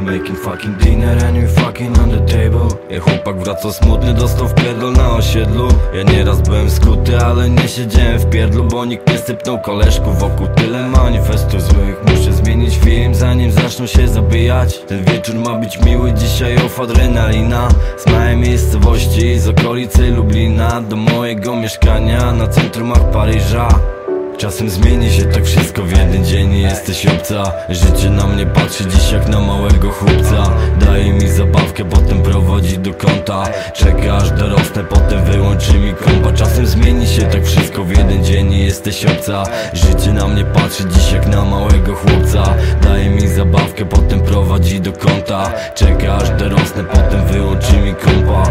making fucking dinner and you fucking on the table. Ja chłopak wraca smutny, dostał w pierdol na osiedlu. Ja nieraz byłem skuty, ale nie siedziałem w pierdlu Bo nikt nie sypnął koleżków wokół. Tyle manifestów złych. Muszę zmienić film, zanim zaczną się zabijać. Ten wieczór ma być miły, dzisiaj off adrenalina Z małej miejscowości, z okolicy Lublina Do mojego mieszkania. Na centrumach Paryża Czasem zmieni się tak wszystko w jeden dzień jesteś obca. Życie na mnie patrzy dziś jak na małego chłopca. Daje mi zabawkę, potem prowadzi do kąta. Czeka aż dorosnę, potem wyłączy mi kompa Czasem zmieni się tak wszystko w jeden dzień jesteś obca. Życie na mnie patrzy dziś jak na małego chłopca. Daje mi zabawkę, potem prowadzi do kąta. Czeka aż dorosnę, potem wyłączy mi kompa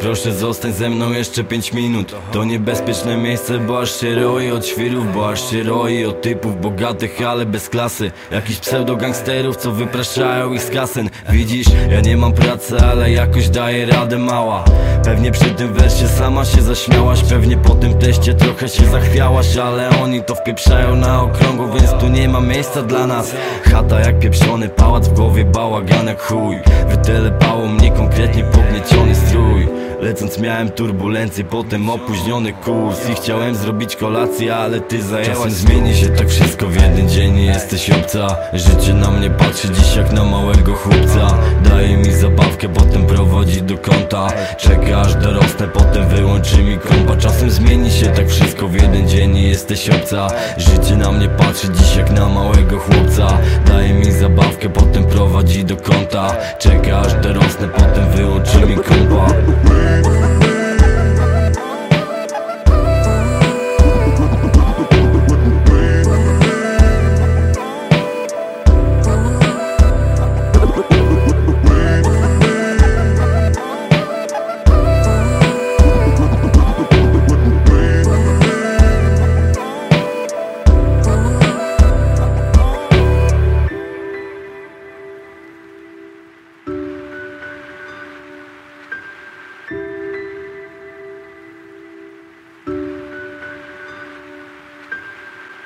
Proszę zostań ze mną jeszcze 5 minut. To niebezpieczne miejsce, bo aż się roi od świrów Bo aż się roi od typów bogatych, ale bez klasy. Jakichś pseudo-gangsterów, co wypraszają ich z kasyn Widzisz, ja nie mam pracy, ale jakoś daję radę mała. Pewnie przy tym wersie sama się zaśmiałaś Pewnie po tym teście trochę się zachwiałaś Ale oni to wpieprzają na okrągło, więc tu nie ma miejsca dla nas. Chata jak pieprzony pałac, w głowie bałagan jak chuj. Wytelepało mnie konkretnie pognieciony strój Lecąc miałem turbulencję, potem opóźniony kurs I chciałem zrobić kolację, ale ty zajęłaś Czasem zmieni się tak wszystko. w jeden dzień i jesteś obca. Życie na mnie patrzy dziś jak na małego chłopca. Daje mi zabawkę, potem prowadzi do kąta. Czeka aż dorosnę, potem wyłączy mi kompa Czasem zmieni się tak wszystko w jeden dzień i jesteś obca. Życie na mnie patrzy dziś jak na małego chłopca. Daje mi zabawkę, potem prowadzi do kąta. Czeka aż dorosnę, potem wyłączy mi kompa